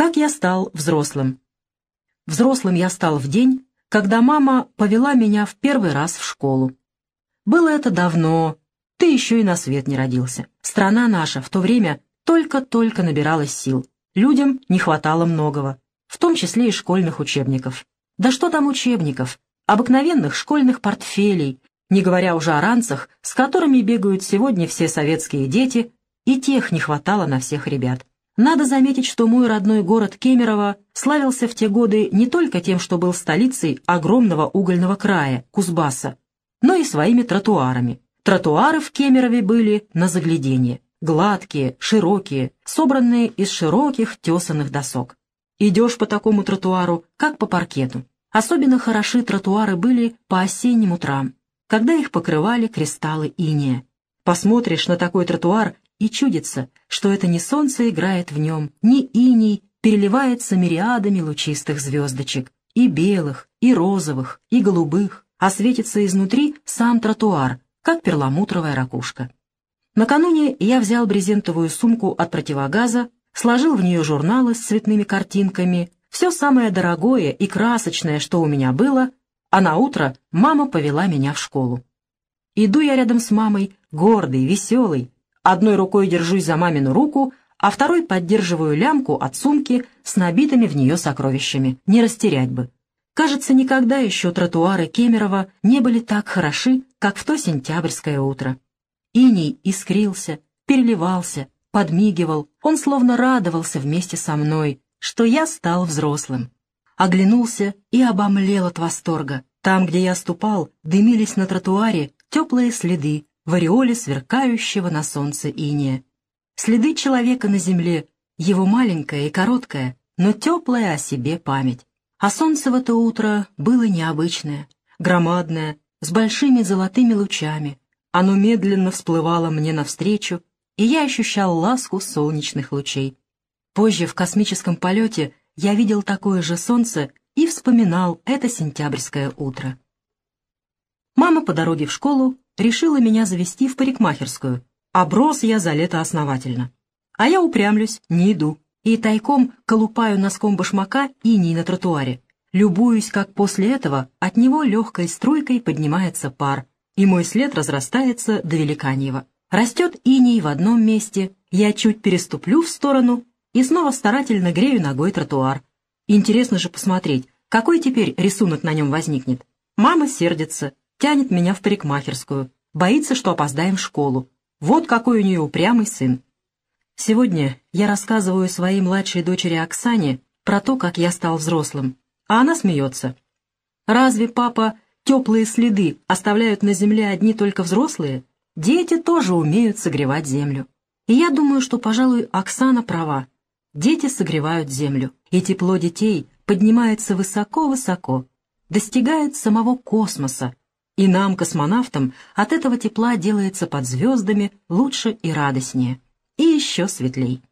Как я стал взрослым? Взрослым я стал в день, когда мама повела меня в первый раз в школу. Было это давно, ты еще и на свет не родился. Страна наша в то время только-только набиралась сил. Людям не хватало многого, в том числе и школьных учебников. Да что там учебников? Обыкновенных школьных портфелей, не говоря уже о ранцах, с которыми бегают сегодня все советские дети, и тех не хватало на всех ребят. Надо заметить, что мой родной город Кемерово славился в те годы не только тем, что был столицей огромного угольного края, Кузбасса, но и своими тротуарами. Тротуары в Кемерове были на загляденье, гладкие, широкие, собранные из широких тесанных досок. Идешь по такому тротуару, как по паркету. Особенно хороши тротуары были по осенним утрам, когда их покрывали кристаллы иния. Посмотришь на такой тротуар и чудится, что это не солнце играет в нем, ни иней переливается мириадами лучистых звездочек, и белых, и розовых, и голубых, а светится изнутри сам тротуар, как перламутровая ракушка. Накануне я взял брезентовую сумку от противогаза, сложил в нее журналы с цветными картинками, все самое дорогое и красочное, что у меня было, а на утро мама повела меня в школу. Иду я рядом с мамой, гордый, веселый, Одной рукой держусь за мамину руку, а второй поддерживаю лямку от сумки с набитыми в нее сокровищами. Не растерять бы. Кажется, никогда еще тротуары Кемерово не были так хороши, как в то сентябрьское утро. Иней искрился, переливался, подмигивал, он словно радовался вместе со мной, что я стал взрослым. Оглянулся и обомлел от восторга. Там, где я ступал, дымились на тротуаре теплые следы в ореоле сверкающего на солнце иния. Следы человека на земле, его маленькая и короткая, но теплая о себе память. А солнце в это утро было необычное, громадное, с большими золотыми лучами. Оно медленно всплывало мне навстречу, и я ощущал ласку солнечных лучей. Позже в космическом полете я видел такое же солнце и вспоминал это сентябрьское утро. Мама по дороге в школу решила меня завести в парикмахерскую. Оброс я за лето основательно. А я упрямлюсь, не иду. И тайком колупаю носком башмака иней на тротуаре. Любуюсь, как после этого от него легкой струйкой поднимается пар, и мой след разрастается до Великаньева. Растет иней в одном месте, я чуть переступлю в сторону и снова старательно грею ногой тротуар. Интересно же посмотреть, какой теперь рисунок на нем возникнет. Мама сердится, Тянет меня в парикмахерскую. Боится, что опоздаем в школу. Вот какой у нее упрямый сын. Сегодня я рассказываю своей младшей дочери Оксане про то, как я стал взрослым. А она смеется. Разве, папа, теплые следы оставляют на земле одни только взрослые? Дети тоже умеют согревать землю. И я думаю, что, пожалуй, Оксана права. Дети согревают землю, и тепло детей поднимается высоко-высоко, достигает самого космоса, и нам, космонавтам, от этого тепла делается под звездами лучше и радостнее, и еще светлей.